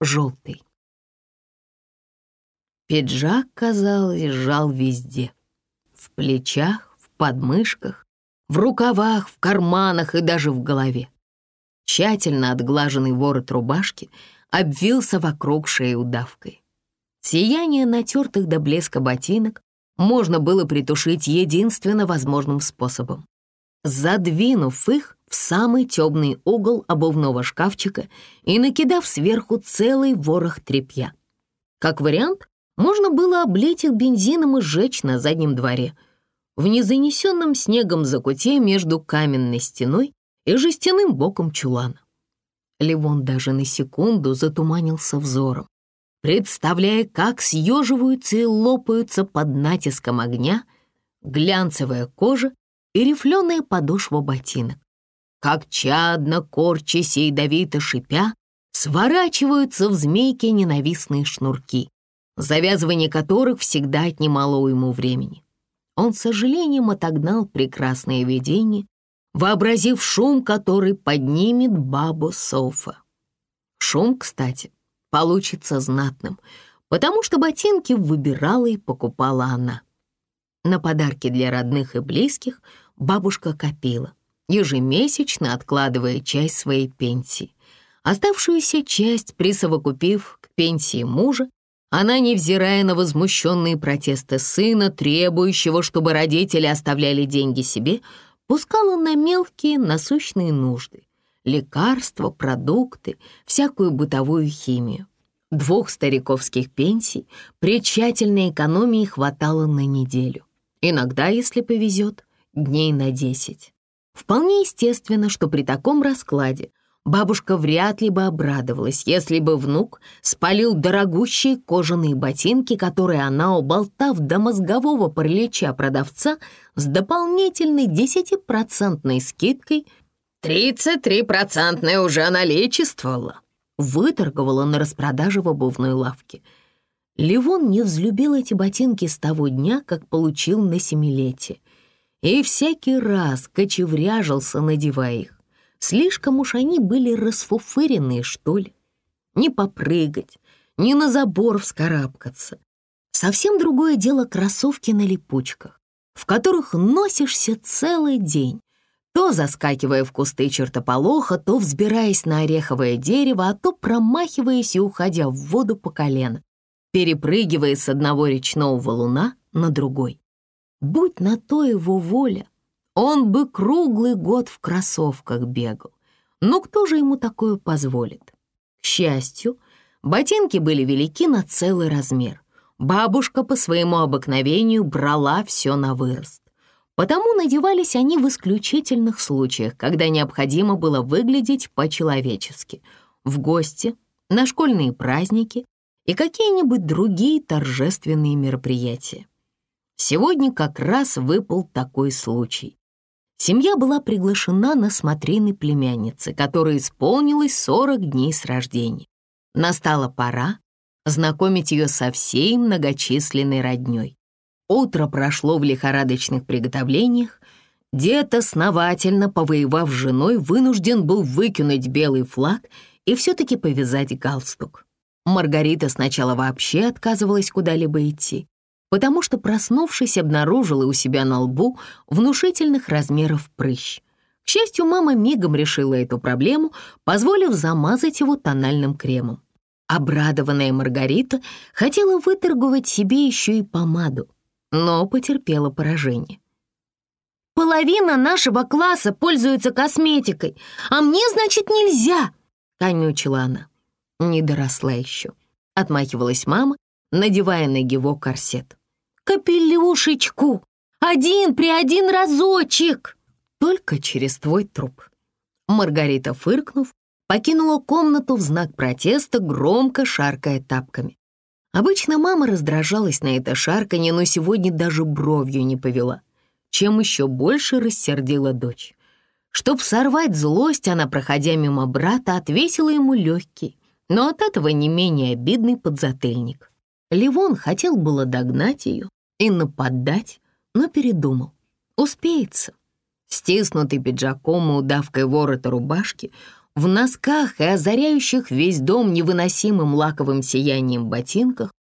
желтый. Пиджак, казалось, сжал везде. В плечах, в подмышках, в рукавах, в карманах и даже в голове. Тщательно отглаженный ворот рубашки обвился вокруг шеи удавкой. Сияние натертых до блеска ботинок можно было притушить единственно возможным способом. Задвинув их в самый темный угол обувного шкафчика и накидав сверху целый ворох тряпья. Как вариант, можно было облить их бензином и сжечь на заднем дворе, в незанесенном снегом закуте между каменной стеной и жестяным боком чулана. Ливон даже на секунду затуманился взором, представляя, как съеживаются и лопаются под натиском огня глянцевая кожа и рифленая подошва ботинок. Как чадно, корчась и ядовито шипя, сворачиваются в змейки ненавистные шнурки, завязывание которых всегда отнимало уйму времени. Он с сожалением отогнал прекрасное видение, вообразив шум, который поднимет бабу Софа. Шум, кстати, получится знатным, потому что ботинки выбирала и покупала она. На подарки для родных и близких бабушка копила, ежемесячно откладывая часть своей пенсии. Оставшуюся часть, присовокупив к пенсии мужа, она, невзирая на возмущенные протесты сына, требующего, чтобы родители оставляли деньги себе, пускала на мелкие насущные нужды — лекарства, продукты, всякую бытовую химию. Двух стариковских пенсий при тщательной экономии хватало на неделю. Иногда, если повезет, дней на десять. Вполне естественно, что при таком раскладе Бабушка вряд ли бы обрадовалась, если бы внук спалил дорогущие кожаные ботинки, которые она, уболтав до мозгового паралича продавца с дополнительной десятипроцентной скидкой, «Тридцать три процентная уже наличествовала», выторговала на распродаже в обувной лавке. Ливон не взлюбил эти ботинки с того дня, как получил на семилетие, и всякий раз кочевряжился, надевая их. Слишком уж они были расфуфыренные, что ли. Не попрыгать, не на забор вскарабкаться. Совсем другое дело кроссовки на липучках, в которых носишься целый день, то заскакивая в кусты чертополоха, то взбираясь на ореховое дерево, а то промахиваясь и уходя в воду по колено, перепрыгивая с одного речного валуна на другой. Будь на то его воля, он бы круглый год в кроссовках бегал. Но кто же ему такое позволит? К счастью, ботинки были велики на целый размер. Бабушка по своему обыкновению брала все на вырост. Потому надевались они в исключительных случаях, когда необходимо было выглядеть по-человечески. В гости, на школьные праздники и какие-нибудь другие торжественные мероприятия. Сегодня как раз выпал такой случай. Семья была приглашена на смотрины племянницы, которой исполнилось 40 дней с рождения. Настала пора знакомить ее со всей многочисленной родней. Утро прошло в лихорадочных приготовлениях. Дед, основательно повоевав с женой, вынужден был выкинуть белый флаг и все-таки повязать галстук. Маргарита сначала вообще отказывалась куда-либо идти, потому что, проснувшись, обнаружила у себя на лбу внушительных размеров прыщ. К счастью, мама мигом решила эту проблему, позволив замазать его тональным кремом. Обрадованная Маргарита хотела выторговать себе еще и помаду, но потерпела поражение. «Половина нашего класса пользуется косметикой, а мне, значит, нельзя!» — конючила она. «Не доросла еще», — отмахивалась мама надевая на его корсет. «Капелюшечку! Один при один разочек!» «Только через твой труп». Маргарита, фыркнув, покинула комнату в знак протеста, громко шаркая тапками. Обычно мама раздражалась на это шарканье, но сегодня даже бровью не повела, чем еще больше рассердила дочь. Чтоб сорвать злость, она, проходя мимо брата, отвесила ему легкий, но от этого не менее обидный подзатыльник. Ливон хотел было догнать ее и нападать, но передумал. Успеется. Стиснутый пиджаком и удавкой ворота рубашки, В носках и озаряющих весь дом невыносимым лаковым сиянием ботинках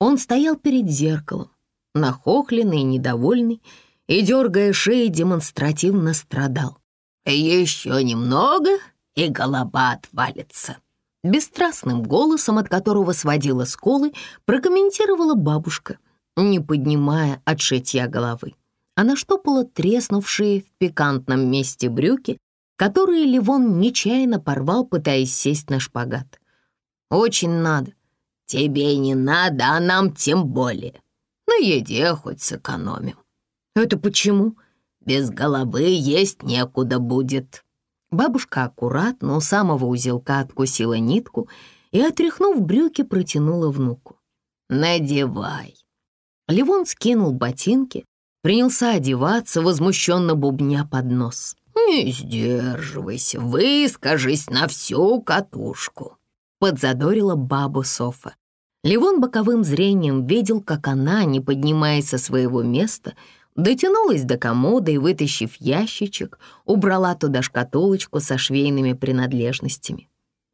он стоял перед зеркалом, нахохленный и недовольный, и, дергая шеи, демонстративно страдал. «Еще немного, и голова отвалится». Бесстрастным голосом, от которого сводила скулы, прокомментировала бабушка, не поднимая от шитья головы. Она штопала треснувшие в пикантном месте брюки, которые Ливон нечаянно порвал, пытаясь сесть на шпагат. «Очень надо». «Тебе не надо, а нам тем более. На еде хоть сэкономим». «Это почему?» «Без головы есть некуда будет». Бабушка аккуратно у самого узелка откусила нитку и, отряхнув брюки, протянула внуку. «Надевай». Ливон скинул ботинки, принялся одеваться, возмущенно бубня под нос. «Не сдерживайся, выскажись на всю катушку», — подзадорила бабу Софа. Ливон боковым зрением видел, как она, не поднимаясь со своего места, дотянулась до комода и, вытащив ящичек, убрала туда шкатулочку со швейными принадлежностями.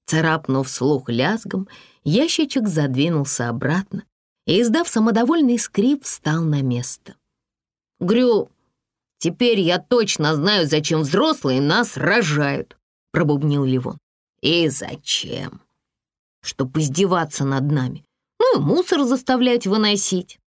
Царапнув слух лязгом, ящичек задвинулся обратно и, издав самодовольный скрип, встал на место. «Грю, теперь я точно знаю, зачем взрослые нас рожают», — пробубнил Ливон. «И зачем?» «Чтоб издеваться над нами, ну и мусор заставлять выносить».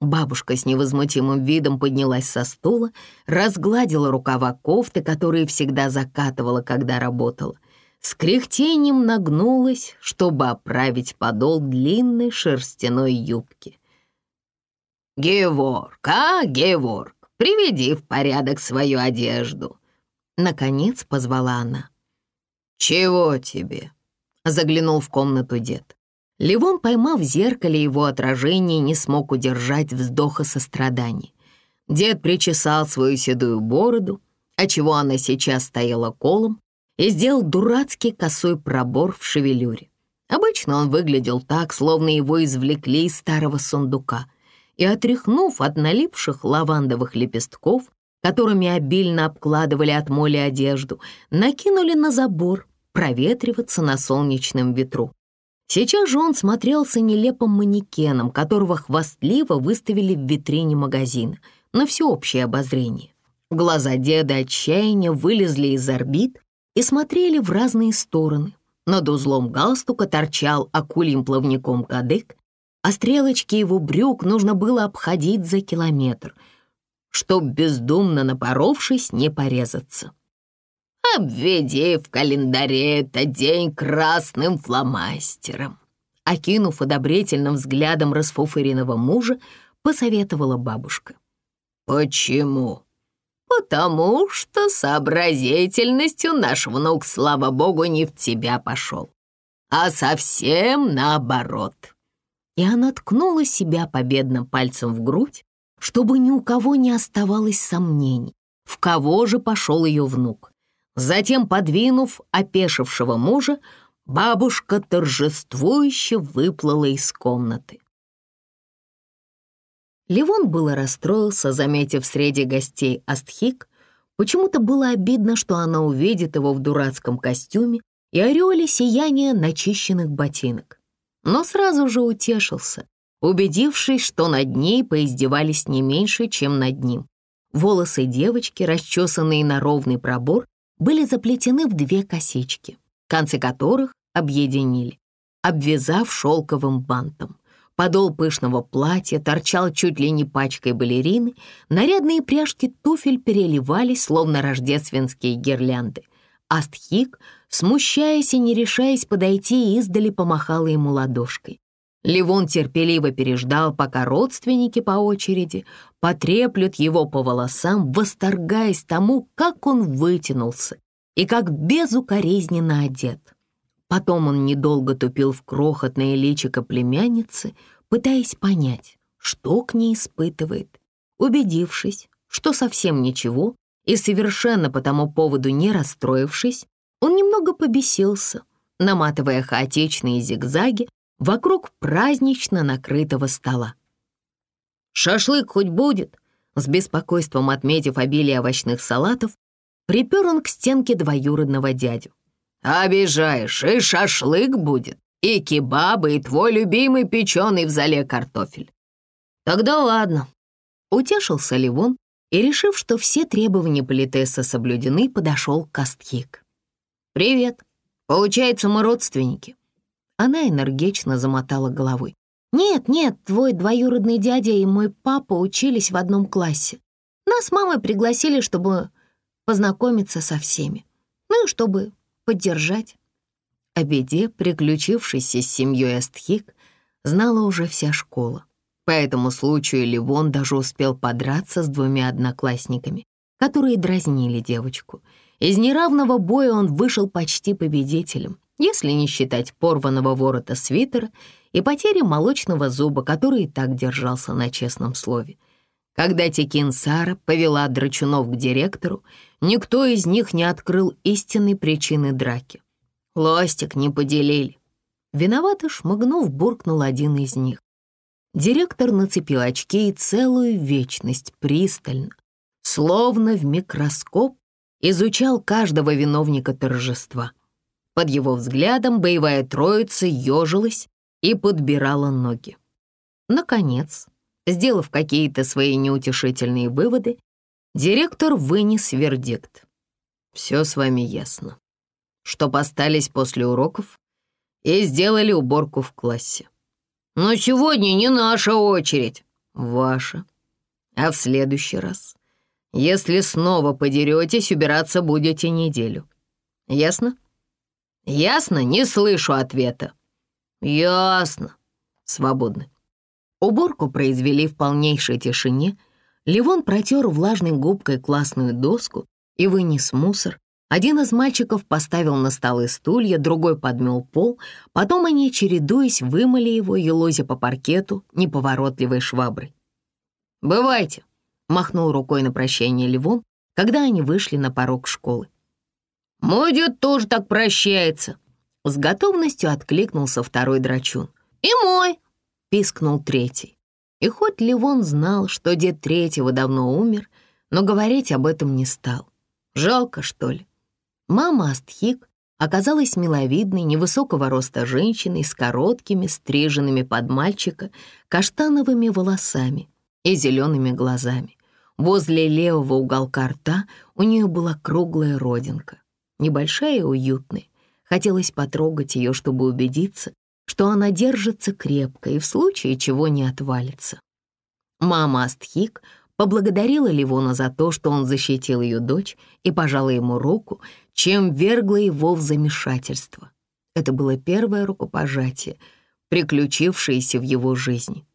Бабушка с невозмутимым видом поднялась со стула, разгладила рукава кофты, которые всегда закатывала, когда работала. С кряхтением нагнулась, чтобы оправить подол длинной шерстяной юбки. «Геворг, а, Геворг, приведи в порядок свою одежду!» Наконец позвала она. «Чего тебе?» — заглянул в комнату дед. Ливон, поймав в зеркале его отражение, не смог удержать вздоха сострадания. Дед причесал свою седую бороду, отчего она сейчас стояла колом, и сделал дурацкий косой пробор в шевелюре. Обычно он выглядел так, словно его извлекли из старого сундука, и, отряхнув от налипших лавандовых лепестков, которыми обильно обкладывали от моли одежду, накинули на забор проветриваться на солнечном ветру. Сейчас же он смотрелся нелепым манекеном, которого хвастливо выставили в витрине магазина на всеобщее обозрение. Глаза деда отчаяния вылезли из орбит и смотрели в разные стороны. Над узлом галстука торчал акульим плавником кадык, а стрелочки его брюк нужно было обходить за километр, чтоб бездумно напоровшись не порезаться. «Обведи в календаре этот день красным фломастером», окинув одобрительным взглядом расфуфыренного мужа, посоветовала бабушка. «Почему?» «Потому что сообразительностью наш внук, слава богу, не в тебя пошел, а совсем наоборот». И она ткнула себя победным пальцем в грудь, чтобы ни у кого не оставалось сомнений, в кого же пошел ее внук. Затем, подвинув опешившего мужа, бабушка торжествующе выплыла из комнаты. Ливон было расстроился, заметив среди гостей Астхик. Почему-то было обидно, что она увидит его в дурацком костюме и ореоле сияния начищенных ботинок. Но сразу же утешился, убедившись, что над ней поиздевались не меньше, чем над ним. Волосы девочки, расчесанные на ровный пробор, были заплетены в две косички, концы которых объединили, обвязав шелковым бантом. Подол пышного платья торчал чуть ли не пачкой балерины, нарядные пряжки туфель переливались, словно рождественские гирлянды. Астхик, смущаясь и не решаясь подойти, издали помахала ему ладошкой. Ливон терпеливо переждал, пока родственники по очереди потреплют его по волосам, восторгаясь тому, как он вытянулся и как безукоризненно одет. Потом он недолго тупил в крохотное личико племянницы, пытаясь понять, что к ней испытывает. Убедившись, что совсем ничего, и совершенно по тому поводу не расстроившись, он немного побесился, наматывая хаотичные зигзаги вокруг празднично накрытого стола. «Шашлык хоть будет?» С беспокойством отметив обилие овощных салатов, припер он к стенке двоюродного дядю. Обижаешь, и шашлык будет, и кебабы, и твой любимый печеный в зале картофель. Тогда ладно. Утешился Ливон и, решив, что все требования политеса соблюдены, подошел к Кастхик. «Привет. Получается, мы родственники». Она энергично замотала головой. «Нет, нет, твой двоюродный дядя и мой папа учились в одном классе. Нас с мамой пригласили, чтобы познакомиться со всеми. Ну и чтобы поддержать». О беде, приключившейся с семьей Эстхик, знала уже вся школа. По этому случаю Ливон даже успел подраться с двумя одноклассниками, которые дразнили девочку. Из неравного боя он вышел почти победителем, если не считать порванного ворота свитера и потери молочного зуба, который и так держался на честном слове. Когда Текин Сара повела драчунов к директору, никто из них не открыл истинной причины драки. Лостик не поделили. Виновато шмыгнув, буркнул один из них. Директор нацепил очки и целую вечность пристально, словно в микроскоп, изучал каждого виновника торжества. Под его взглядом боевая троица ежилась и подбирала ноги. Наконец, сделав какие-то свои неутешительные выводы, директор вынес вердикт. «Все с вами ясно чтоб остались после уроков и сделали уборку в классе. Но сегодня не наша очередь. Ваша. А в следующий раз, если снова подеретесь, убираться будете неделю. Ясно? Ясно? Не слышу ответа. Ясно. Свободны. Уборку произвели в полнейшей тишине. Ливон протер влажной губкой классную доску и вынес мусор, один из мальчиков поставил на столы стулья, другой подмел пол, потом они, чередуясь, вымыли его, елозя по паркету неповоротливой шваброй. «Бывайте», — махнул рукой на прощание Ливон, когда они вышли на порог школы. «Мой дед тоже так прощается», — с готовностью откликнулся второй драчун. «И мой», — пискнул третий. И хоть Ливон знал, что дед третьего давно умер, но говорить об этом не стал. Жалко, что ли? Мама Астхик оказалась миловидной, невысокого роста женщиной с короткими, стриженными под мальчика, каштановыми волосами и зелеными глазами. Возле левого уголка рта у нее была круглая родинка, небольшая и уютная. Хотелось потрогать ее, чтобы убедиться, что она держится крепко и в случае чего не отвалится. Мама Астхик поблагодарила Ливона за то, что он защитил ее дочь и пожала ему руку, чем вергла его в замешательство. Это было первое рукопожатие, приключившееся в его жизни.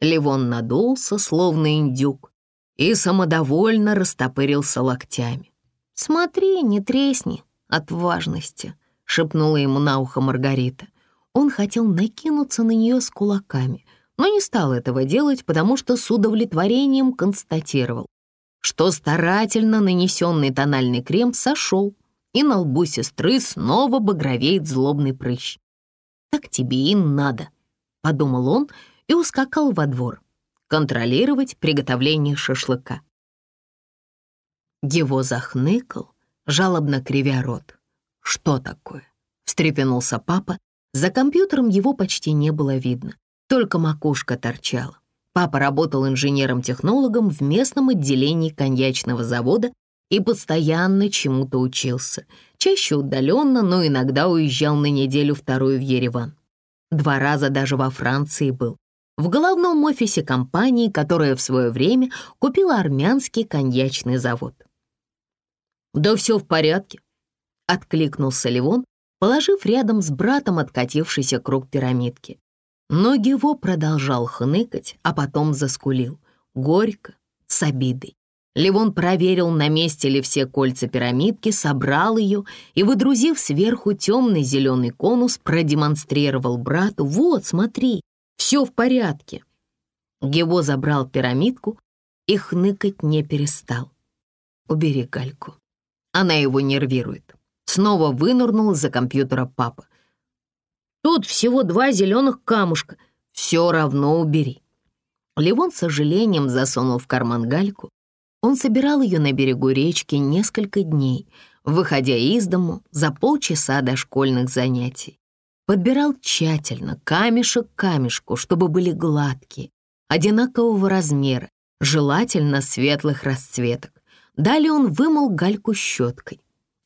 Ливон надулся, словно индюк, и самодовольно растопырился локтями. «Смотри, не тресни от важности», — шепнула ему на ухо Маргарита. Он хотел накинуться на нее с кулаками, но не стал этого делать, потому что с удовлетворением констатировал, что старательно нанесенный тональный крем сошел, и на лбу сестры снова багровеет злобный прыщ. «Так тебе и надо», — подумал он и ускакал во двор контролировать приготовление шашлыка. Его захныкал, жалобно кривя рот. «Что такое?» — встрепенулся папа. За компьютером его почти не было видно. Только макушка торчала. Папа работал инженером-технологом в местном отделении коньячного завода и постоянно чему-то учился. Чаще удаленно, но иногда уезжал на неделю-вторую в Ереван. Два раза даже во Франции был. В головном офисе компании, которая в свое время купила армянский коньячный завод. «Да все в порядке», — откликнулся Левон, положив рядом с братом откатившийся круг пирамидки. Но его продолжал хныкать, а потом заскулил. Горько, с обидой. Левон проверил, на месте ли все кольца пирамидки, собрал ее и, выдрузив сверху темный зеленый конус, продемонстрировал брату. «Вот, смотри, все в порядке». Его забрал пирамидку и хныкать не перестал. «Убери гальку. Она его нервирует». Снова вынырнул из-за компьютера папа. Тут всего два зеленых камушка. Все равно убери». Левон с сожалением засунул в карман гальку. Он собирал ее на берегу речки несколько дней. выходя из дому за полчаса до школьных занятий. Подбирал тщательно, камешек к камешку, чтобы были гладкие, одинакового размера, желательно светлых расцветок. Далее он вымыл гальку щеткой,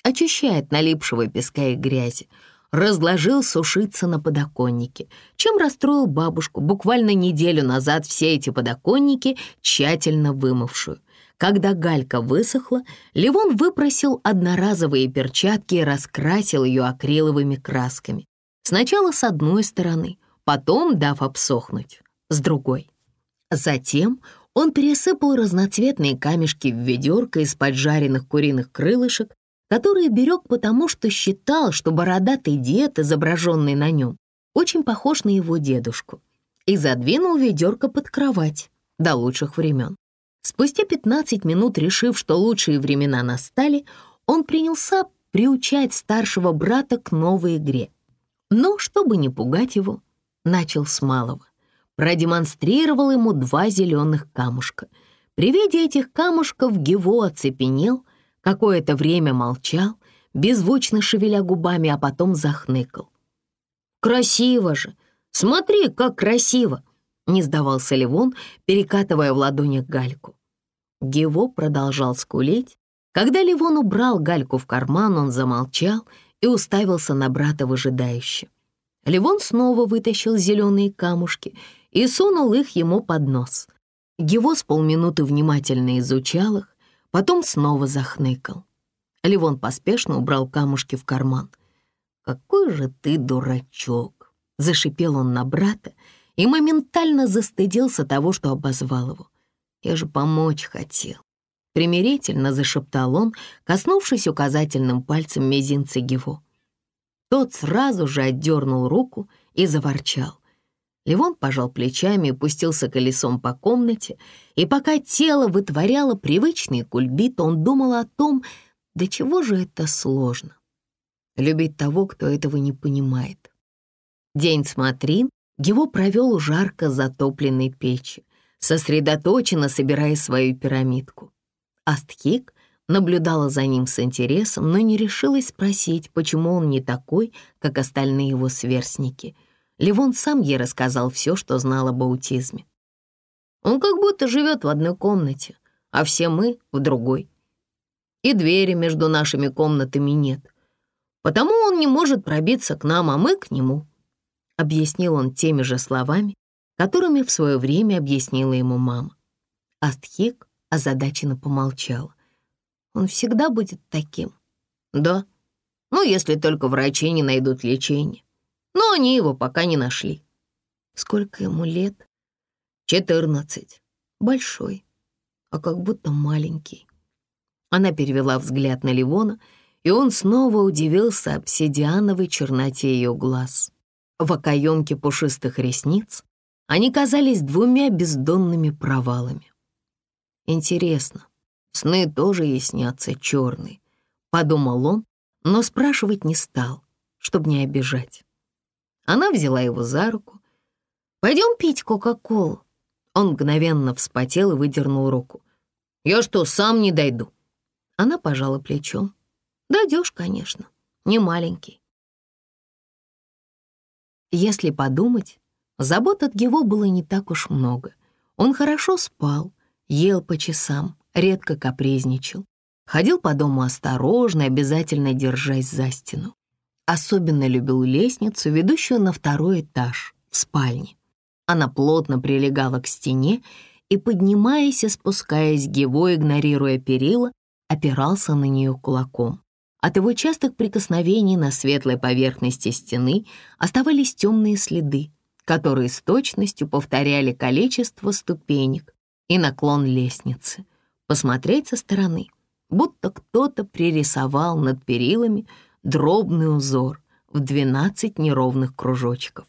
очищает налипшего песка и грязи, разложил сушиться на подоконнике, чем расстроил бабушку, буквально неделю назад все эти подоконники тщательно вымывшую. Когда галька высохла, Ливон выпросил одноразовые перчатки и раскрасил ее акриловыми красками. Сначала с одной стороны, потом, дав обсохнуть, с другой. Затем он пересыпал разноцветные камешки в ведерко из поджаренных куриных крылышек, которые берег потому, что считал, что бородатый дед, изображенный на нем, очень похож на его дедушку, и задвинул ведерко под кровать до лучших времен. Спустя 15 минут, решив, что лучшие времена настали, он принялся приучать старшего брата к новой игре. Но, чтобы не пугать его, начал с малого продемонстрировал ему два зеленых камушка. При виде этих камушков Гево оцепенел, какое-то время молчал, беззвучно шевеля губами, а потом захныкал. «Красиво же! Смотри, как красиво!» Не сдавался Ливон, перекатывая в ладонях гальку. Гево продолжал скулить. Когда Ливон убрал гальку в карман, он замолчал и уставился на брата выжидающе. Ливон снова вытащил зеленые камушки и сунул их ему под нос. Его с полминуты внимательно изучал их, потом снова захныкал. Ливон поспешно убрал камушки в карман. «Какой же ты дурачок!» — зашипел он на брата и моментально застыдился того, что обозвал его. «Я же помочь хотел». Примирительно зашептал он, коснувшись указательным пальцем мизинца его. Тот сразу же отдернул руку и заворчал. Левон пожал плечами и пустился колесом по комнате, и пока тело вытворяло привычный кульбит, он думал о том, до чего же это сложно. Любить того, кто этого не понимает. День смотрин его провел у жарко затопленной печи, сосредоточенно собирая свою пирамидку. Астхик наблюдала за ним с интересом, но не решилась спросить, почему он не такой, как остальные его сверстники — Левон сам ей рассказал все, что знал об аутизме. Он как будто живет в одной комнате, а все мы в другой. И двери между нашими комнатами нет. Потому он не может пробиться к нам, а мы к нему. Объяснил он теми же словами, которыми в свое время объяснила ему мама. Астхик озадаченно помолчала. Он всегда будет таким. Да, ну если только врачи не найдут лечения но они его пока не нашли. Сколько ему лет? Четырнадцать. Большой, а как будто маленький. Она перевела взгляд на Ливона, и он снова удивился обсидиановой черноте ее глаз. В окоемке пушистых ресниц они казались двумя бездонными провалами. Интересно, сны тоже ей снятся черные, подумал он, но спрашивать не стал, чтобы не обижать. Она взяла его за руку. «Пойдем пить Кока-Колу». Он мгновенно вспотел и выдернул руку. «Я что, сам не дойду?» Она пожала плечом. «Дойдешь, конечно, не маленький». Если подумать, забот от его было не так уж много. Он хорошо спал, ел по часам, редко капризничал. Ходил по дому осторожно, обязательно держась за стену. Особенно любил лестницу, ведущую на второй этаж, в спальне. Она плотно прилегала к стене и, поднимаясь и спускаясь, Гево, игнорируя перила, опирался на нее кулаком. От его частых прикосновений на светлой поверхности стены оставались темные следы, которые с точностью повторяли количество ступенек и наклон лестницы. Посмотреть со стороны, будто кто-то пририсовал над перилами дробный узор в 12 неровных кружочков.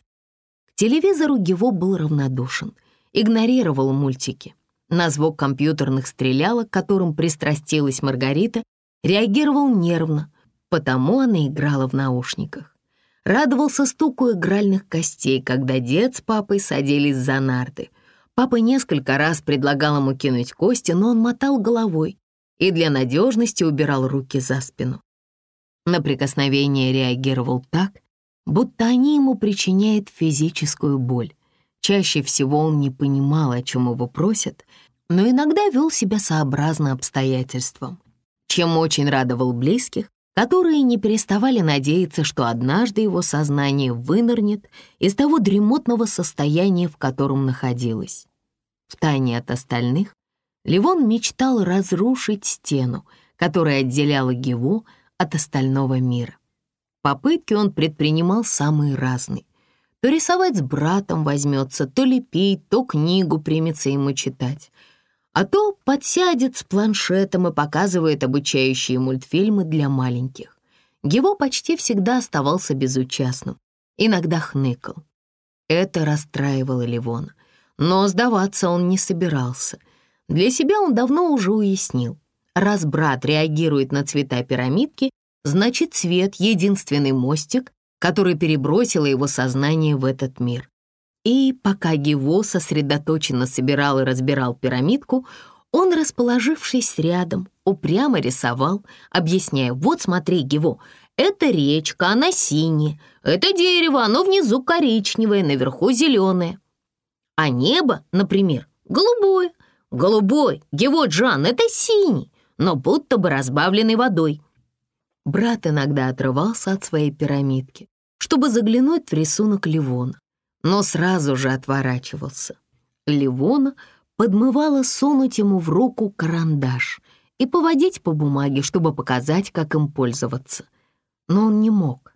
К телевизору Гево был равнодушен, игнорировал мультики. На звук компьютерных стрелялок, которым пристрастилась Маргарита, реагировал нервно, потому она играла в наушниках. Радовался стуку игральных костей, когда дед с папой садились за нарды. Папа несколько раз предлагал ему кинуть кости, но он мотал головой и для надежности убирал руки за спину. На прикосновение реагировал так, будто они ему причиняют физическую боль. Чаще всего он не понимал, о чем его просят, но иногда вел себя сообразно обстоятельствам, чем очень радовал близких, которые не переставали надеяться, что однажды его сознание вынырнет из того дремотного состояния, в котором находилось. Втайне от остальных Ливон мечтал разрушить стену, которая отделяла Гево от остального мира. Попытки он предпринимал самые разные. То рисовать с братом возьмется, то лепить, то книгу примется ему читать. А то подсядет с планшетом и показывает обучающие мультфильмы для маленьких. Его почти всегда оставался безучастным, иногда хныкал. Это расстраивало Ливона. Но сдаваться он не собирался. Для себя он давно уже уяснил. Раз брат реагирует на цвета пирамидки, значит, цвет — единственный мостик, который перебросило его сознание в этот мир. И пока Гиво сосредоточенно собирал и разбирал пирамидку, он, расположившись рядом, упрямо рисовал, объясняя, вот смотри, Гиво, это речка, она синяя, это дерево, оно внизу коричневое, наверху зеленое. А небо, например, голубое. Голубой, Гиво Джан, это синий, но будто бы разбавленный водой. Брат иногда отрывался от своей пирамидки, чтобы заглянуть в рисунок Ливона, но сразу же отворачивался. Ливона подмывала сунуть ему в руку карандаш и поводить по бумаге, чтобы показать, как им пользоваться. Но он не мог.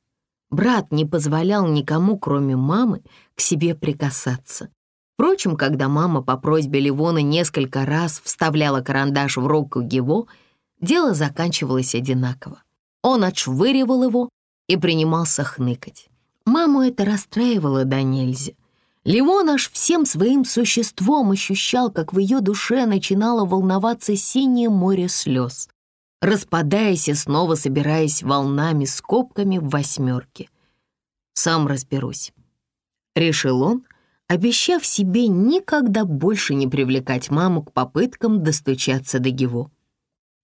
Брат не позволял никому, кроме мамы, к себе прикасаться. Впрочем, когда мама по просьбе Ливона несколько раз вставляла карандаш в руку Гево, дело заканчивалось одинаково. Он отшвыривал его и принимался хныкать. Маму это расстраивало до нельзя. Лимон аж всем своим существом ощущал, как в ее душе начинало волноваться синее море слез, распадаясь и снова собираясь волнами скобками в восьмерке. «Сам разберусь», — решил он, обещав себе никогда больше не привлекать маму к попыткам достучаться до Гево.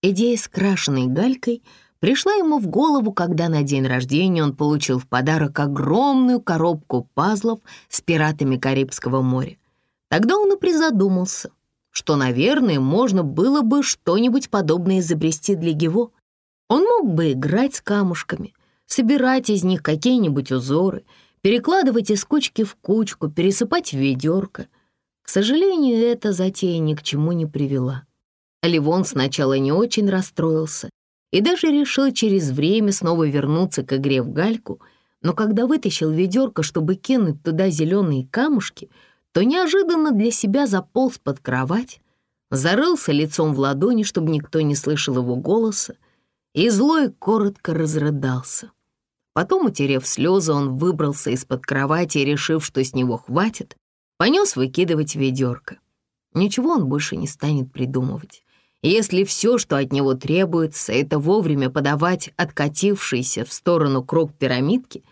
Идея с крашеной галькой — пришла ему в голову, когда на день рождения он получил в подарок огромную коробку пазлов с пиратами Карибского моря. Тогда он и призадумался, что, наверное, можно было бы что-нибудь подобное изобрести для Гево. Он мог бы играть с камушками, собирать из них какие-нибудь узоры, перекладывать из кучки в кучку, пересыпать в ведерко. К сожалению, эта затея ни к чему не привела. Ливон сначала не очень расстроился и даже решил через время снова вернуться к игре в гальку, но когда вытащил ведерко, чтобы кинуть туда зеленые камушки, то неожиданно для себя заполз под кровать, зарылся лицом в ладони, чтобы никто не слышал его голоса, и злой коротко разрыдался. Потом, утерев слезы, он выбрался из-под кровати решив, что с него хватит, понес выкидывать ведерко. Ничего он больше не станет придумывать. Если все, что от него требуется, это вовремя подавать откатившийся в сторону круг пирамидки,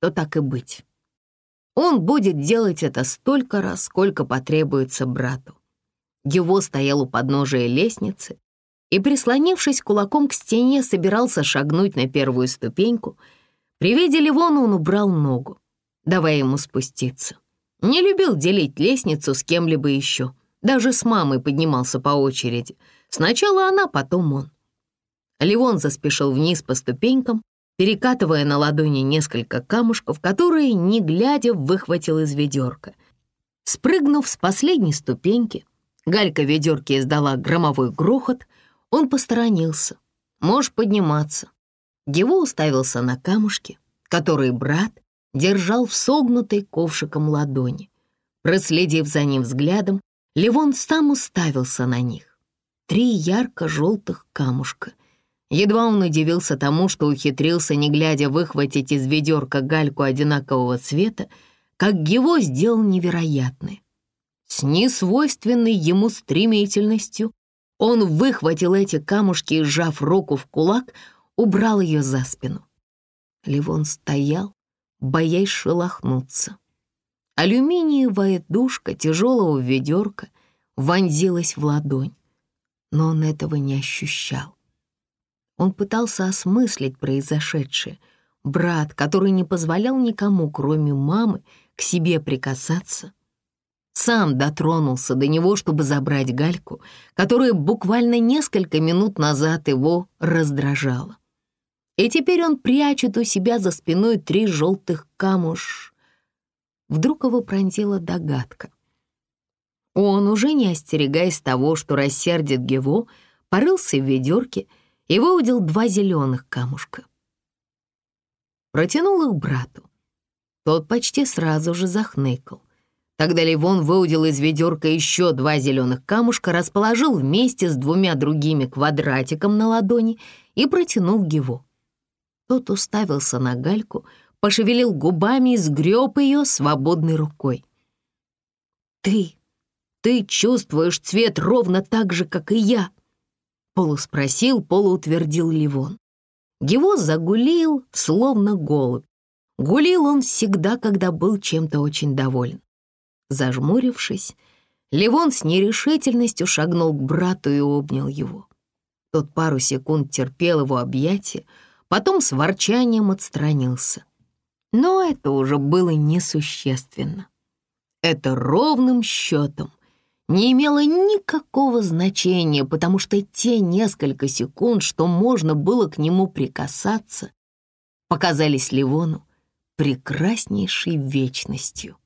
то так и быть. Он будет делать это столько раз, сколько потребуется брату. Его стоял у подножия лестницы и, прислонившись кулаком к стене, собирался шагнуть на первую ступеньку. При виде Ливона он убрал ногу, давая ему спуститься. Не любил делить лестницу с кем-либо еще. Даже с мамой поднимался по очереди — Сначала она, потом он. Ливон заспешил вниз по ступенькам, перекатывая на ладони несколько камушков, которые, не глядя, выхватил из ведерка. Спрыгнув с последней ступеньки, галька ведерки издала громовой грохот, он посторонился. Можешь подниматься. Его уставился на камушки, которые брат держал в согнутой ковшиком ладони. Проследив за ним взглядом, Ливон сам уставился на них три ярко-желтых камушка. Едва он удивился тому, что ухитрился, не глядя, выхватить из ведерка гальку одинакового цвета, как его сделал невероятное. С несвойственной ему стремительностью он выхватил эти камушки сжав руку в кулак, убрал ее за спину. Ливон стоял, боясь шелохнуться. Алюминиевая душка тяжелого ведерка вонзилась в ладонь но он этого не ощущал. Он пытался осмыслить произошедшее. Брат, который не позволял никому, кроме мамы, к себе прикасаться, сам дотронулся до него, чтобы забрать гальку, которая буквально несколько минут назад его раздражала. И теперь он прячет у себя за спиной три желтых камуш. Вдруг его пронзила догадка. Он, уже не остерегаясь того, что рассердит Гево, порылся в ведерке и выудил два зеленых камушка. Протянул их брату. Тот почти сразу же захныкал. Тогда Ливон выудил из ведерка еще два зеленых камушка, расположил вместе с двумя другими квадратиком на ладони и протянул его. Тот уставился на гальку, пошевелил губами и сгреб ее свободной рукой. «Ты, ты чувствуешь цвет ровно так же, как и я?» Полуспросил, полуутвердил Ливон. Его загулил, словно голубь. Гулил он всегда, когда был чем-то очень доволен. Зажмурившись, Ливон с нерешительностью шагнул к брату и обнял его. Тот пару секунд терпел его объятия, потом с ворчанием отстранился. Но это уже было несущественно. Это ровным счетом не имело никакого значения, потому что те несколько секунд, что можно было к нему прикасаться, показались Ливону прекраснейшей вечностью.